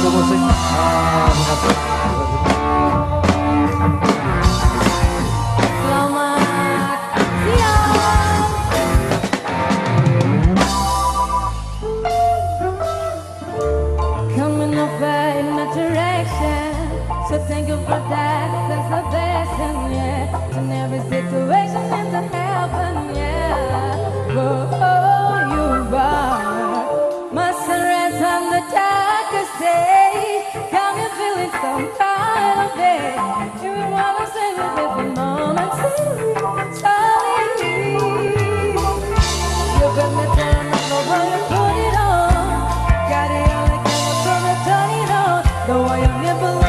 terima kasih. My direction. So thank you for that. That's blessing, yeah. In every situation heaven, yeah. Oh, though I am never